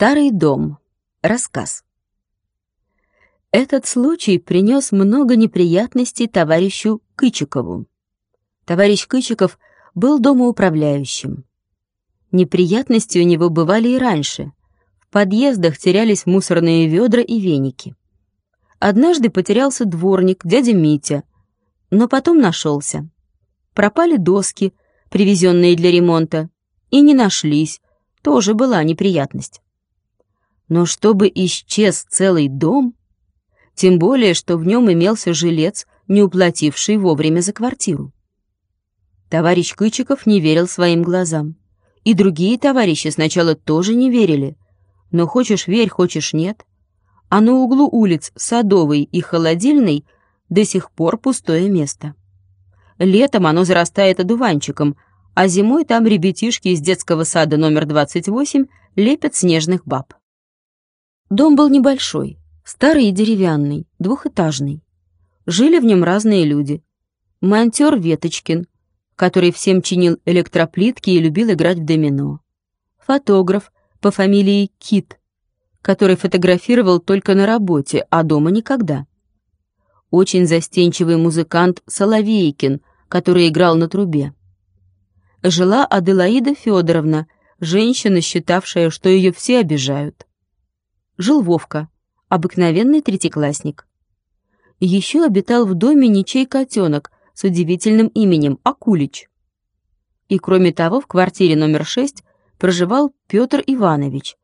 Старый дом. Рассказ. Этот случай принес много неприятностей товарищу Кычикову. Товарищ Кычиков был домоуправляющим. Неприятности у него бывали и раньше. В подъездах терялись мусорные ведра и веники. Однажды потерялся дворник, дядя Митя, но потом нашелся. Пропали доски, привезенные для ремонта, и не нашлись, тоже была неприятность. Но чтобы исчез целый дом, тем более, что в нем имелся жилец, не уплативший вовремя за квартиру. Товарищ Кычиков не верил своим глазам. И другие товарищи сначала тоже не верили. Но хочешь верь, хочешь нет. А на углу улиц Садовой и Холодильной до сих пор пустое место. Летом оно зарастает одуванчиком, а зимой там ребятишки из детского сада номер 28 лепят снежных баб. Дом был небольшой, старый и деревянный, двухэтажный. Жили в нем разные люди. Монтер Веточкин, который всем чинил электроплитки и любил играть в домино. Фотограф по фамилии Кит, который фотографировал только на работе, а дома никогда. Очень застенчивый музыкант Соловейкин, который играл на трубе. Жила Аделаида Федоровна, женщина, считавшая, что ее все обижают жил Вовка, обыкновенный третьеклассник. Еще обитал в доме ничей котенок с удивительным именем Акулич. И кроме того, в квартире номер 6 проживал Петр Иванович.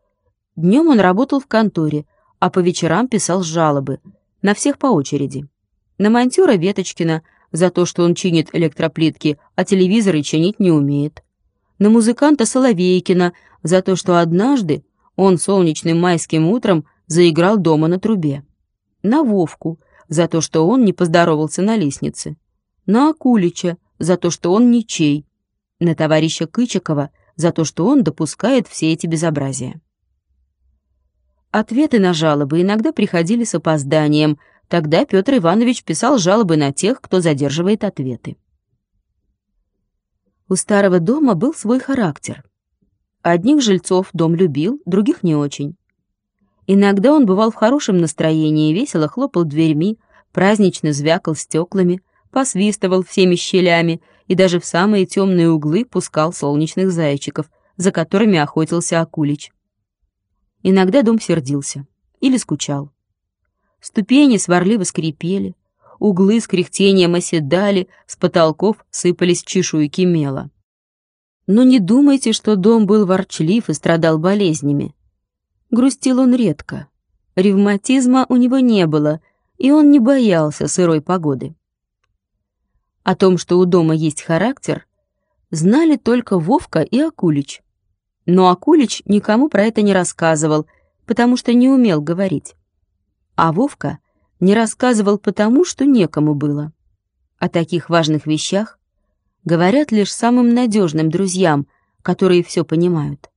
Днем он работал в конторе, а по вечерам писал жалобы, на всех по очереди. На монтера Веточкина за то, что он чинит электроплитки, а телевизоры чинить не умеет. На музыканта Соловейкина за то, что однажды он солнечным майским утром заиграл дома на трубе. На Вовку за то, что он не поздоровался на лестнице. На Акулича за то, что он ничей. На товарища Кычикова за то, что он допускает все эти безобразия. Ответы на жалобы иногда приходили с опозданием. Тогда Петр Иванович писал жалобы на тех, кто задерживает ответы. У старого дома был свой характер — Одних жильцов дом любил, других не очень. Иногда он бывал в хорошем настроении, весело хлопал дверьми, празднично звякал стеклами, посвистывал всеми щелями и даже в самые темные углы пускал солнечных зайчиков, за которыми охотился Акулич. Иногда дом сердился или скучал. Ступени сварливо скрипели, углы с кряхтением оседали, с потолков сыпались чешуйки мела. Но не думайте, что дом был ворчлив и страдал болезнями. Грустил он редко. Ревматизма у него не было, и он не боялся сырой погоды. О том, что у дома есть характер, знали только Вовка и Акулич. Но Акулич никому про это не рассказывал, потому что не умел говорить. А Вовка не рассказывал потому, что некому было. О таких важных вещах говорят лишь самым надежным друзьям, которые все понимают.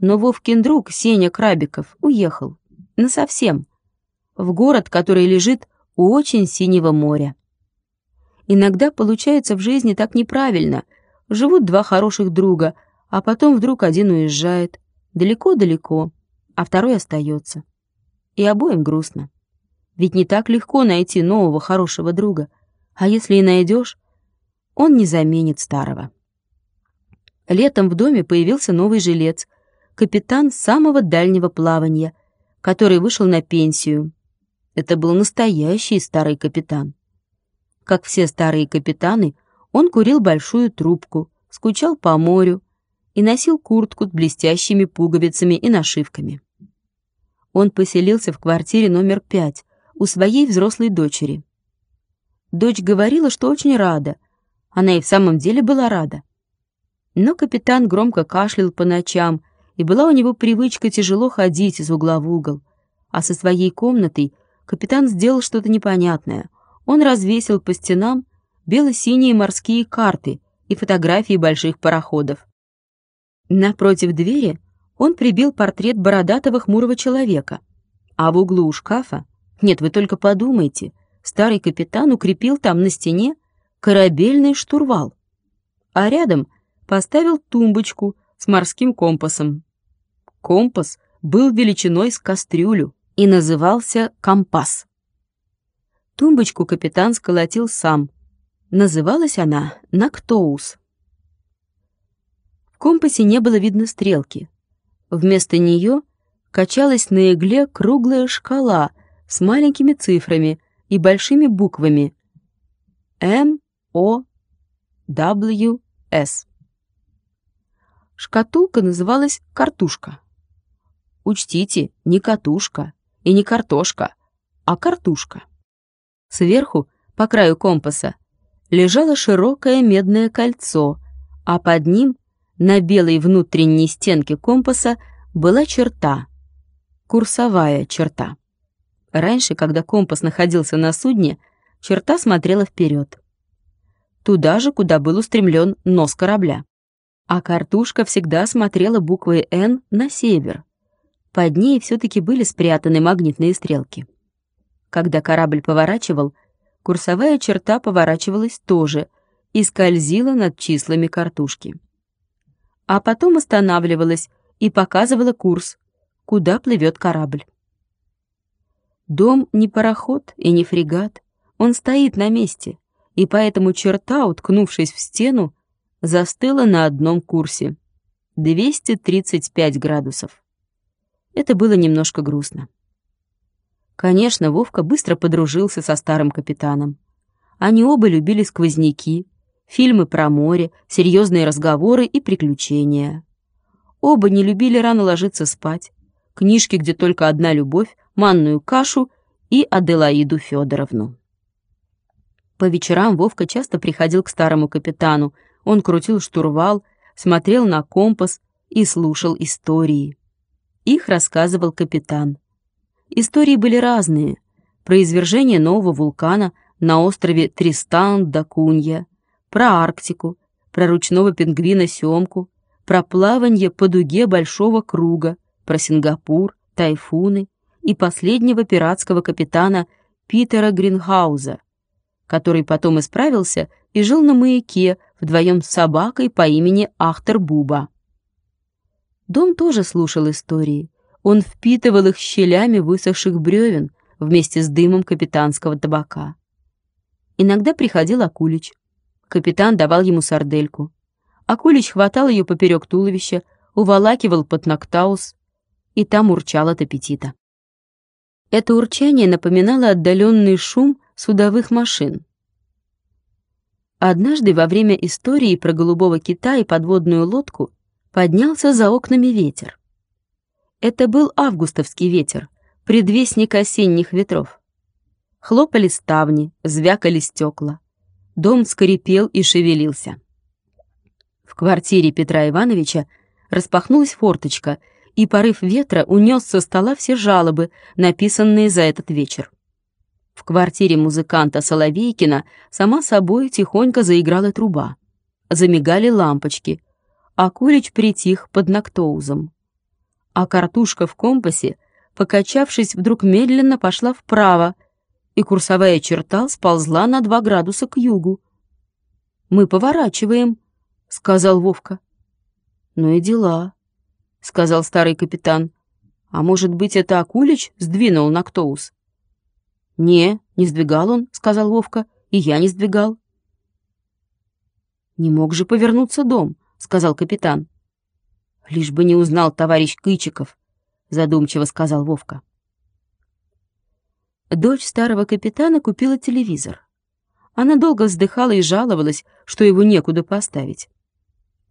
Но Вовкин друг, Сеня Крабиков, уехал. Насовсем. В город, который лежит у очень синего моря. Иногда получается в жизни так неправильно. Живут два хороших друга, а потом вдруг один уезжает. Далеко-далеко, а второй остается. И обоим грустно. Ведь не так легко найти нового хорошего друга. А если и найдешь, он не заменит старого. Летом в доме появился новый жилец, капитан самого дальнего плавания, который вышел на пенсию. Это был настоящий старый капитан. Как все старые капитаны, он курил большую трубку, скучал по морю и носил куртку с блестящими пуговицами и нашивками. Он поселился в квартире номер пять у своей взрослой дочери. Дочь говорила, что очень рада, она и в самом деле была рада. Но капитан громко кашлял по ночам, и была у него привычка тяжело ходить из угла в угол. А со своей комнатой капитан сделал что-то непонятное. Он развесил по стенам бело-синие морские карты и фотографии больших пароходов. Напротив двери он прибил портрет бородатого хмурого человека, а в углу у шкафа, нет, вы только подумайте, старый капитан укрепил там на стене корабельный штурвал, а рядом поставил тумбочку с морским компасом. компас был величиной с кастрюлю и назывался компас. Тумбочку капитан сколотил сам. Называлась она Нактоус. В компасе не было видно стрелки. Вместо нее качалась на игле круглая шкала с маленькими цифрами и большими буквами М, С. Шкатулка называлась «картушка». Учтите, не катушка и не картошка, а картушка. Сверху, по краю компаса, лежало широкое медное кольцо, а под ним, на белой внутренней стенке компаса, была черта, курсовая черта. Раньше, когда компас находился на судне, черта смотрела вперед. Туда же, куда был устремлен нос корабля. А картушка всегда смотрела буквой «Н» на север. Под ней все-таки были спрятаны магнитные стрелки. Когда корабль поворачивал, курсовая черта поворачивалась тоже и скользила над числами картушки. А потом останавливалась и показывала курс, куда плывет корабль. Дом не пароход и не фрегат, он стоит на месте, и поэтому черта, уткнувшись в стену, застыла на одном курсе — 235 градусов. Это было немножко грустно. Конечно, Вовка быстро подружился со старым капитаном. Они оба любили сквозняки, фильмы про море, серьезные разговоры и приключения. Оба не любили рано ложиться спать, книжки, где только одна любовь, манную кашу и Аделаиду Федоровну. По вечерам Вовка часто приходил к старому капитану, он крутил штурвал, смотрел на компас и слушал истории. Их рассказывал капитан. Истории были разные. Про извержение нового вулкана на острове Тристан-да-Кунья, про Арктику, про ручного пингвина Семку, про плавание по дуге Большого круга, про Сингапур, тайфуны и последнего пиратского капитана Питера Гринхауза, который потом исправился и жил на маяке вдвоем с собакой по имени Ахтер Буба. Дом тоже слушал истории. Он впитывал их щелями высохших бревен вместе с дымом капитанского табака. Иногда приходил Акулич. Капитан давал ему сардельку. Акулич хватал ее поперек туловища, уволакивал под Ноктаус, и там урчал от аппетита. Это урчание напоминало отдаленный шум судовых машин. Однажды во время истории про голубого кита и подводную лодку поднялся за окнами ветер. Это был августовский ветер, предвестник осенних ветров. Хлопали ставни, звякали стекла. Дом скрипел и шевелился. В квартире Петра Ивановича распахнулась форточка, и порыв ветра унес со стола все жалобы, написанные за этот вечер. В квартире музыканта Соловейкина сама собой тихонько заиграла труба. Замигали лампочки, а Кулич притих под Нактоузом. А картушка в компасе, покачавшись, вдруг медленно пошла вправо, и курсовая черта сползла на два градуса к югу. «Мы поворачиваем», — сказал Вовка. «Ну и дела», — сказал старый капитан. «А может быть, это Акулич сдвинул Нактоус?» «Не, не сдвигал он», — сказал Вовка, — «и я не сдвигал». «Не мог же повернуться дом», — сказал капитан. «Лишь бы не узнал товарищ Кычиков», — задумчиво сказал Вовка. Дочь старого капитана купила телевизор. Она долго вздыхала и жаловалась, что его некуда поставить.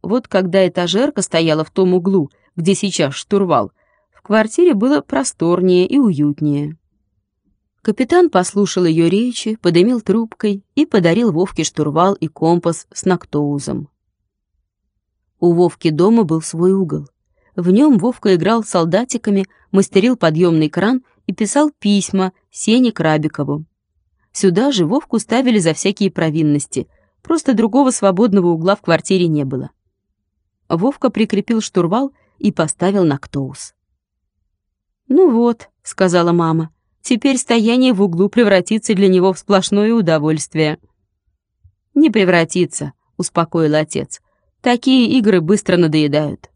Вот когда этажерка стояла в том углу, где сейчас штурвал, в квартире было просторнее и уютнее. Капитан послушал ее речи, подымил трубкой и подарил Вовке штурвал и компас с Нактоузом. У Вовки дома был свой угол. В нем Вовка играл с солдатиками, мастерил подъемный кран и писал письма Сене Крабикову. Сюда же Вовку ставили за всякие провинности, просто другого свободного угла в квартире не было. Вовка прикрепил штурвал и поставил Нактоуз. «Ну вот», — сказала мама, Теперь стояние в углу превратится для него в сплошное удовольствие. «Не превратится», — успокоил отец. «Такие игры быстро надоедают».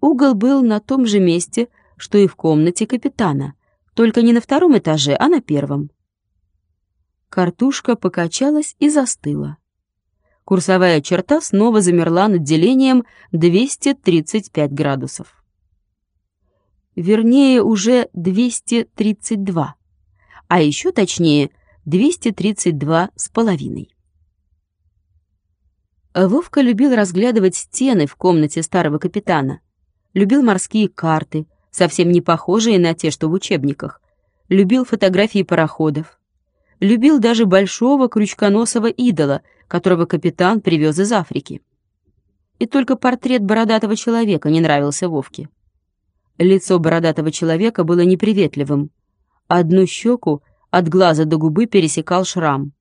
Угол был на том же месте, что и в комнате капитана, только не на втором этаже, а на первом. Картушка покачалась и застыла. Курсовая черта снова замерла над делением 235 градусов. Вернее, уже 232, а еще точнее 232 с половиной. Вовка любил разглядывать стены в комнате старого капитана, любил морские карты, совсем не похожие на те, что в учебниках, любил фотографии пароходов, любил даже большого крючконосого идола, которого капитан привез из Африки. И только портрет бородатого человека не нравился Вовке. Лицо бородатого человека было неприветливым. Одну щеку от глаза до губы пересекал шрам.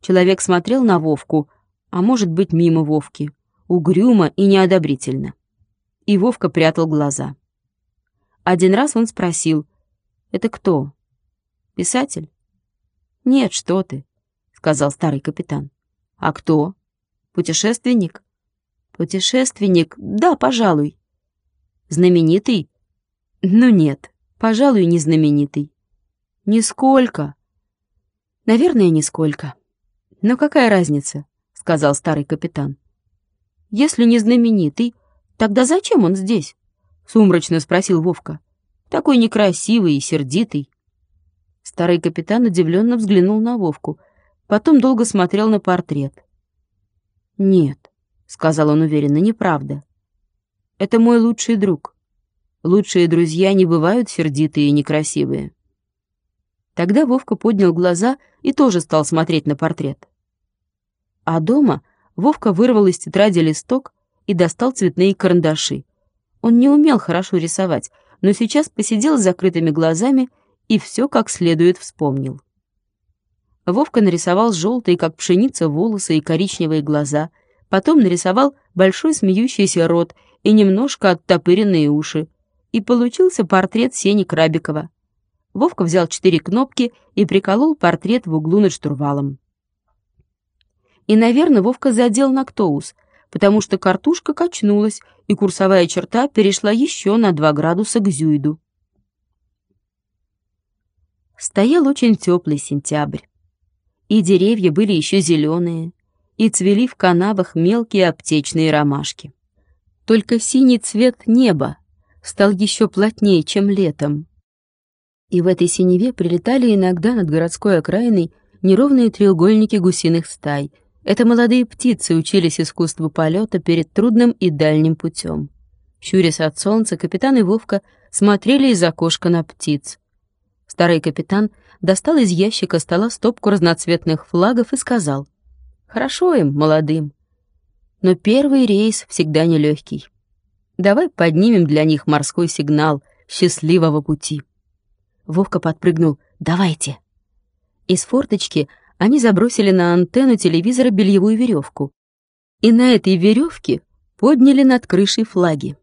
Человек смотрел на Вовку, а может быть мимо Вовки, угрюмо и неодобрительно. И Вовка прятал глаза. Один раз он спросил, «Это кто? Писатель?» «Нет, что ты», — сказал старый капитан. «А кто? Путешественник?» «Путешественник? Да, пожалуй». «Знаменитый?» «Ну нет, пожалуй, не знаменитый». «Нисколько». «Наверное, нисколько. Но какая разница?» — сказал старый капитан. «Если не знаменитый, тогда зачем он здесь?» — сумрачно спросил Вовка. «Такой некрасивый и сердитый». Старый капитан удивленно взглянул на Вовку, потом долго смотрел на портрет. «Нет», — сказал он уверенно, — «неправда. Это мой лучший друг. Лучшие друзья не бывают сердитые и некрасивые». Тогда Вовка поднял глаза и тоже стал смотреть на портрет. А дома Вовка вырвал из тетради листок и достал цветные карандаши. Он не умел хорошо рисовать, но сейчас посидел с закрытыми глазами и все как следует вспомнил. Вовка нарисовал желтые, как пшеница, волосы и коричневые глаза, потом нарисовал большой смеющийся рот и немножко оттопыренные уши, и получился портрет Сени Крабикова. Вовка взял четыре кнопки и приколол портрет в углу над штурвалом. И, наверное, Вовка задел Нактоус, потому что картушка качнулась, и курсовая черта перешла еще на 2 градуса к зюйду. Стоял очень теплый сентябрь, и деревья были еще зеленые, и цвели в канавах мелкие аптечные ромашки. Только синий цвет неба стал еще плотнее, чем летом. И в этой синеве прилетали иногда над городской окраиной неровные треугольники гусиных стай — это молодые птицы учились искусству полета перед трудным и дальним путем. Щурясь от солнца, капитан и Вовка смотрели из окошка на птиц. Старый капитан достал из ящика стола стопку разноцветных флагов и сказал, «Хорошо им, молодым, но первый рейс всегда нелегкий. Давай поднимем для них морской сигнал счастливого пути». Вовка подпрыгнул, «Давайте». Из форточки они забросили на антенну телевизора бельевую веревку. И на этой веревке подняли над крышей флаги.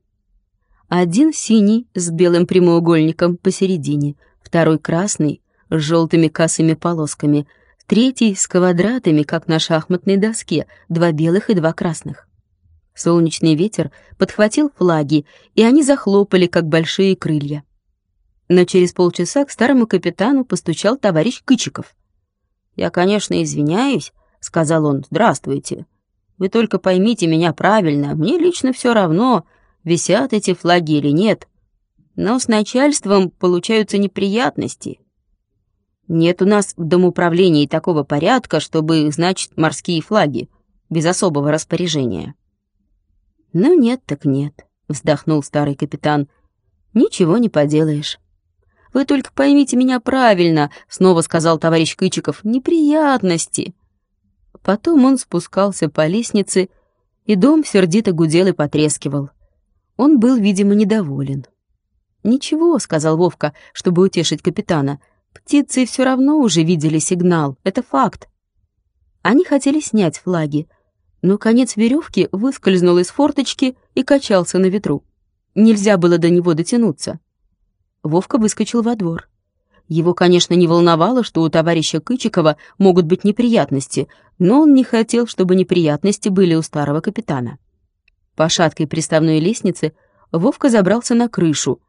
Один синий с белым прямоугольником посередине, второй красный с желтыми косыми полосками, третий с квадратами, как на шахматной доске, два белых и два красных. Солнечный ветер подхватил флаги, и они захлопали, как большие крылья. Но через полчаса к старому капитану постучал товарищ Кычиков. «Я, конечно, извиняюсь», — сказал он. «Здравствуйте. Вы только поймите меня правильно. Мне лично все равно, висят эти флаги или нет. Но с начальством получаются неприятности. Нет у нас в домоуправлении такого порядка, чтобы, значит, морские флаги, без особого распоряжения». «Ну нет так нет», — вздохнул старый капитан. «Ничего не поделаешь». Вы только поймите меня правильно», — снова сказал товарищ Кычиков. «Неприятности». Потом он спускался по лестнице, и дом сердито гудел и потрескивал. Он был, видимо, недоволен. «Ничего», — сказал Вовка, чтобы утешить капитана. «Птицы все равно уже видели сигнал. Это факт». Они хотели снять флаги, но конец веревки выскользнул из форточки и качался на ветру. Нельзя было до него дотянуться. Вовка выскочил во двор. Его, конечно, не волновало, что у товарища Кычикова могут быть неприятности, но он не хотел, чтобы неприятности были у старого капитана. По шаткой приставной лестнице Вовка забрался на крышу.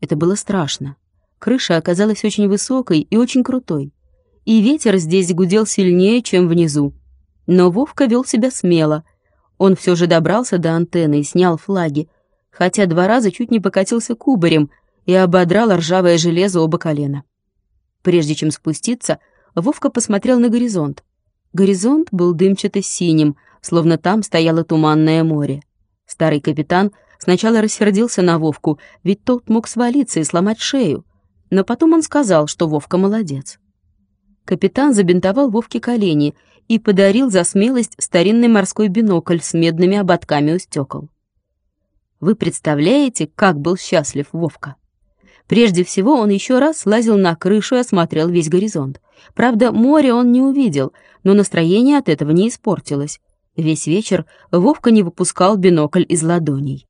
Это было страшно. Крыша оказалась очень высокой и очень крутой. И ветер здесь гудел сильнее, чем внизу. Но Вовка вел себя смело. Он все же добрался до антенны и снял флаги, хотя два раза чуть не покатился кубарем и ободрал ржавое железо оба колена. Прежде чем спуститься, Вовка посмотрел на горизонт. Горизонт был дымчато-синим, словно там стояло туманное море. Старый капитан сначала рассердился на Вовку, ведь тот мог свалиться и сломать шею, но потом он сказал, что Вовка молодец. Капитан забинтовал Вовке колени и подарил за смелость старинный морской бинокль с медными ободками у стекол. Вы представляете, как был счастлив Вовка? Прежде всего он еще раз лазил на крышу и осмотрел весь горизонт. Правда, море он не увидел, но настроение от этого не испортилось. Весь вечер Вовка не выпускал бинокль из ладоней.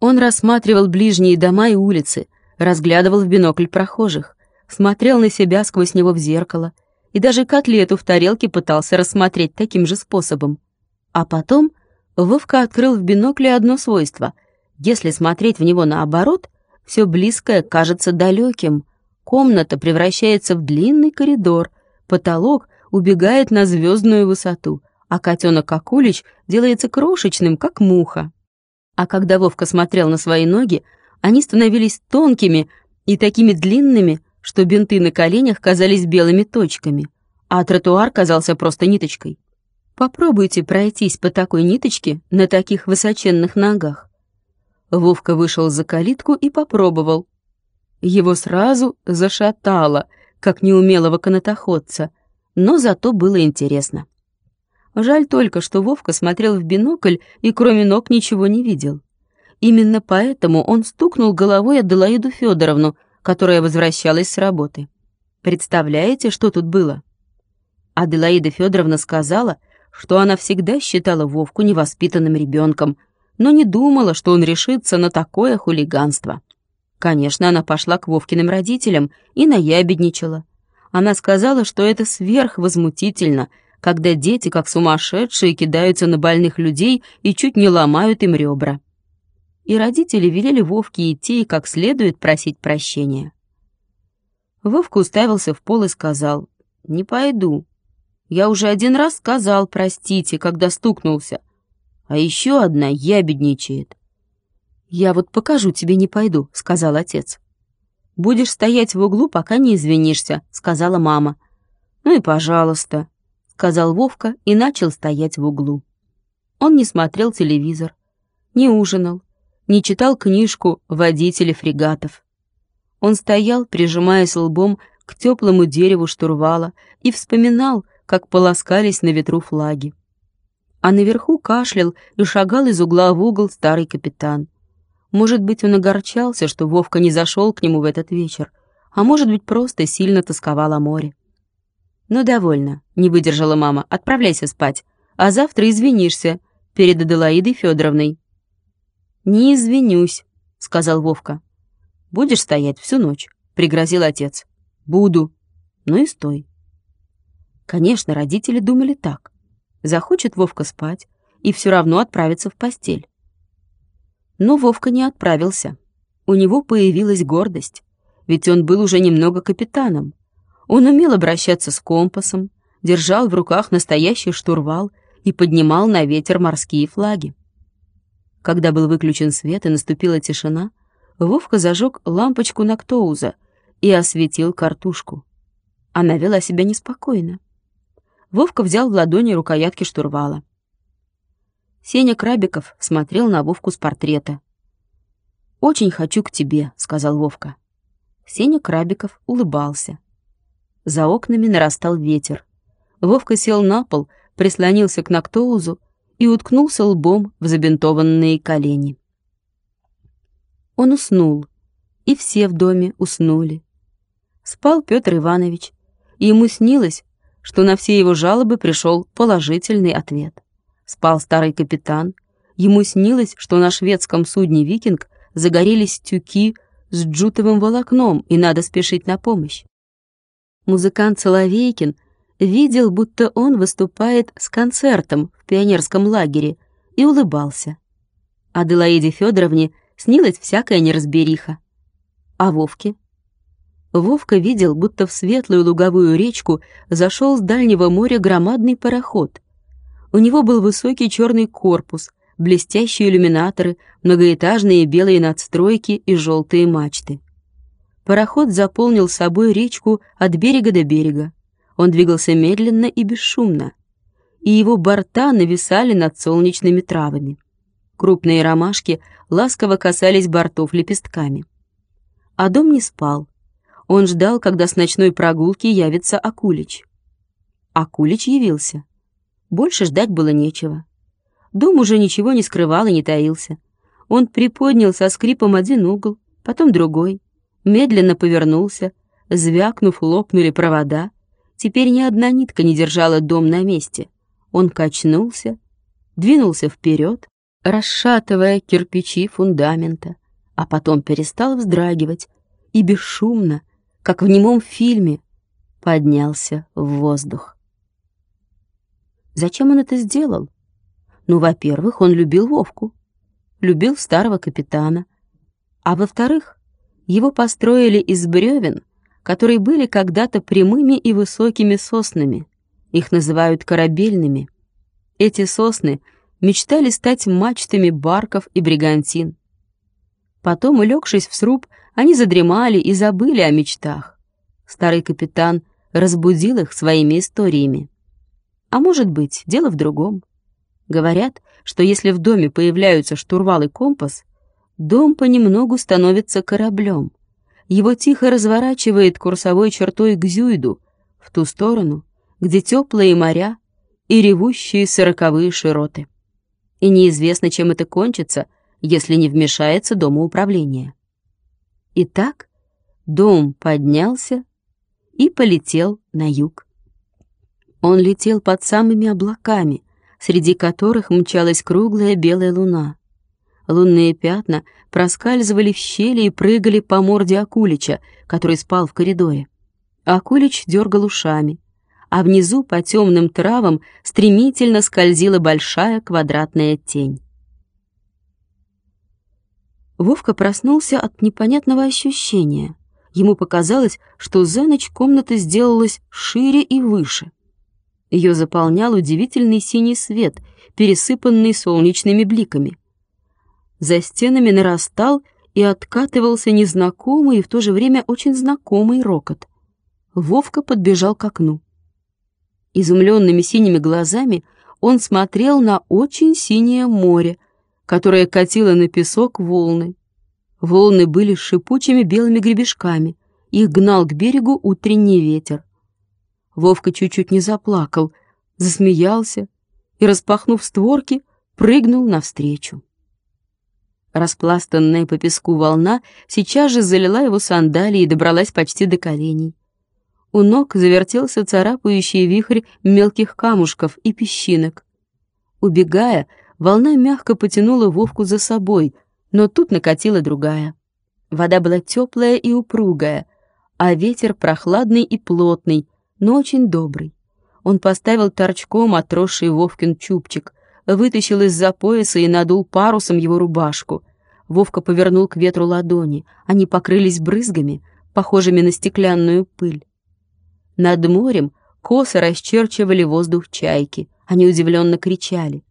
Он рассматривал ближние дома и улицы, разглядывал в бинокль прохожих, смотрел на себя сквозь него в зеркало и даже котлету в тарелке пытался рассмотреть таким же способом. А потом Вовка открыл в бинокле одно свойство. Если смотреть в него наоборот, все близкое кажется далеким. Комната превращается в длинный коридор, потолок убегает на звездную высоту, а котенок Акулич делается крошечным, как муха. А когда Вовка смотрел на свои ноги, они становились тонкими и такими длинными, что бинты на коленях казались белыми точками, а тротуар казался просто ниточкой. Попробуйте пройтись по такой ниточке на таких высоченных ногах. Вовка вышел за калитку и попробовал. Его сразу зашатало, как неумелого канатоходца, но зато было интересно. Жаль только, что Вовка смотрел в бинокль и кроме ног ничего не видел. Именно поэтому он стукнул головой Аделаиду Федоровну, которая возвращалась с работы. Представляете, что тут было? Аделаида Федоровна сказала, что она всегда считала Вовку невоспитанным ребенком, но не думала, что он решится на такое хулиганство. Конечно, она пошла к Вовкиным родителям и наябедничала. Она сказала, что это сверхвозмутительно — когда дети, как сумасшедшие, кидаются на больных людей и чуть не ломают им ребра. И родители велели Вовке идти и как следует просить прощения. Вовка уставился в пол и сказал, «Не пойду. Я уже один раз сказал «простите», когда стукнулся, а еще одна ябедничает». «Я вот покажу тебе не пойду», — сказал отец. «Будешь стоять в углу, пока не извинишься», — сказала мама. «Ну и пожалуйста», сказал Вовка и начал стоять в углу. Он не смотрел телевизор, не ужинал, не читал книжку «Водители фрегатов». Он стоял, прижимаясь лбом к теплому дереву штурвала и вспоминал, как полоскались на ветру флаги. А наверху кашлял и шагал из угла в угол старый капитан. Может быть, он огорчался, что Вовка не зашел к нему в этот вечер, а может быть, просто сильно тосковал о море. «Ну, довольно», — не выдержала мама. «Отправляйся спать, а завтра извинишься перед Аделаидой Федоровной». «Не извинюсь», — сказал Вовка. «Будешь стоять всю ночь», — пригрозил отец. «Буду». «Ну и стой». Конечно, родители думали так. Захочет Вовка спать и все равно отправиться в постель. Но Вовка не отправился. У него появилась гордость, ведь он был уже немного капитаном, он умел обращаться с компасом, держал в руках настоящий штурвал и поднимал на ветер морские флаги. Когда был выключен свет и наступила тишина, Вовка зажег лампочку Нактоуза и осветил картушку. Она вела себя неспокойно. Вовка взял в ладони рукоятки штурвала. Сеня Крабиков смотрел на Вовку с портрета. «Очень хочу к тебе», — сказал Вовка. Сеня Крабиков улыбался. За окнами нарастал ветер. Вовка сел на пол, прислонился к Нактоузу и уткнулся лбом в забинтованные колени. Он уснул, и все в доме уснули. Спал Петр Иванович, и ему снилось, что на все его жалобы пришел положительный ответ. Спал старый капитан, ему снилось, что на шведском судне «Викинг» загорелись тюки с джутовым волокном, и надо спешить на помощь. Музыкант Соловейкин видел, будто он выступает с концертом в пионерском лагере и улыбался. Аделаиде Федоровне снилась всякая неразбериха. А Вовке? Вовка видел, будто в светлую луговую речку зашел с дальнего моря громадный пароход. У него был высокий черный корпус, блестящие иллюминаторы, многоэтажные белые надстройки и желтые мачты. Пароход заполнил собой речку от берега до берега. Он двигался медленно и бесшумно, и его борта нависали над солнечными травами. Крупные ромашки ласково касались бортов лепестками. А дом не спал. Он ждал, когда с ночной прогулки явится Акулич. Акулич явился. Больше ждать было нечего. Дом уже ничего не скрывал и не таился. Он приподнял со скрипом один угол, потом другой, медленно повернулся, звякнув, лопнули провода. Теперь ни одна нитка не держала дом на месте. Он качнулся, двинулся вперед, расшатывая кирпичи фундамента, а потом перестал вздрагивать и бесшумно, как в немом фильме, поднялся в воздух. Зачем он это сделал? Ну, во-первых, он любил Вовку, любил старого капитана, а во-вторых, его построили из бревен, которые были когда-то прямыми и высокими соснами. Их называют корабельными. Эти сосны мечтали стать мачтами барков и бригантин. Потом, улегшись в сруб, они задремали и забыли о мечтах. Старый капитан разбудил их своими историями. А может быть, дело в другом. Говорят, что если в доме появляются штурвал и компас, дом понемногу становится кораблем. Его тихо разворачивает курсовой чертой к Зюйду, в ту сторону, где теплые моря и ревущие сороковые широты. И неизвестно, чем это кончится, если не вмешается домоуправление. Итак, дом поднялся и полетел на юг. Он летел под самыми облаками, среди которых мчалась круглая белая луна. Лунные пятна проскальзывали в щели и прыгали по морде Акулича, который спал в коридоре. Акулич дергал ушами, а внизу по темным травам стремительно скользила большая квадратная тень. Вовка проснулся от непонятного ощущения. Ему показалось, что за ночь комната сделалась шире и выше. Ее заполнял удивительный синий свет, пересыпанный солнечными бликами. За стенами нарастал и откатывался незнакомый и в то же время очень знакомый рокот. Вовка подбежал к окну. Изумленными синими глазами он смотрел на очень синее море, которое катило на песок волны. Волны были шипучими белыми гребешками, их гнал к берегу утренний ветер. Вовка чуть-чуть не заплакал, засмеялся и, распахнув створки, прыгнул навстречу. Распластанная по песку волна сейчас же залила его сандалии и добралась почти до коленей. У ног завертелся царапающий вихрь мелких камушков и песчинок. Убегая, волна мягко потянула Вовку за собой, но тут накатила другая. Вода была теплая и упругая, а ветер прохладный и плотный, но очень добрый. Он поставил торчком отросший Вовкин чубчик, вытащил из-за пояса и надул парусом его рубашку. Вовка повернул к ветру ладони, они покрылись брызгами, похожими на стеклянную пыль. Над морем косо расчерчивали воздух чайки, они удивленно кричали.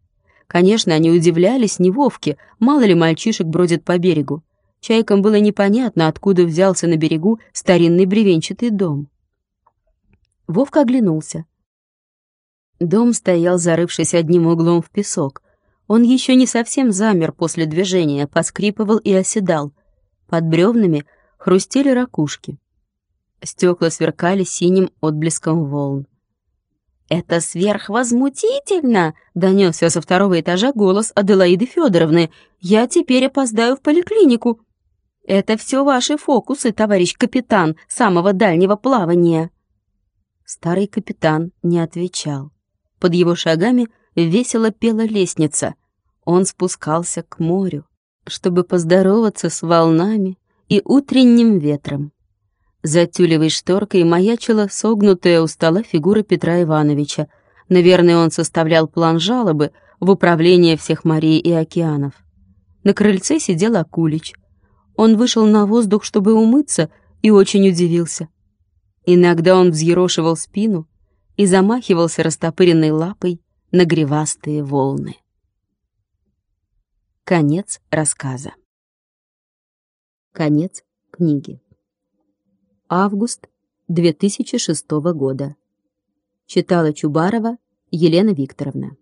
Конечно, они удивлялись не Вовке, мало ли мальчишек бродит по берегу. Чайкам было непонятно, откуда взялся на берегу старинный бревенчатый дом. Вовка оглянулся. Дом стоял, зарывшись одним углом в песок. Он еще не совсем замер после движения, поскрипывал и оседал. Под бревнами хрустели ракушки. Стекла сверкали синим отблеском волн. «Это сверхвозмутительно!» — донесся со второго этажа голос Аделаиды Федоровны. «Я теперь опоздаю в поликлинику!» «Это все ваши фокусы, товарищ капитан самого дальнего плавания!» Старый капитан не отвечал. Под его шагами весело пела лестница. Он спускался к морю, чтобы поздороваться с волнами и утренним ветром. За тюлевой шторкой маячила согнутая у стола фигура Петра Ивановича. Наверное, он составлял план жалобы в управление всех морей и океанов. На крыльце сидел Акулич. Он вышел на воздух, чтобы умыться, и очень удивился. Иногда он взъерошивал спину и замахивался растопыренной лапой на гривастые волны. Конец рассказа. Конец книги. Август 2006 года. Читала Чубарова Елена Викторовна.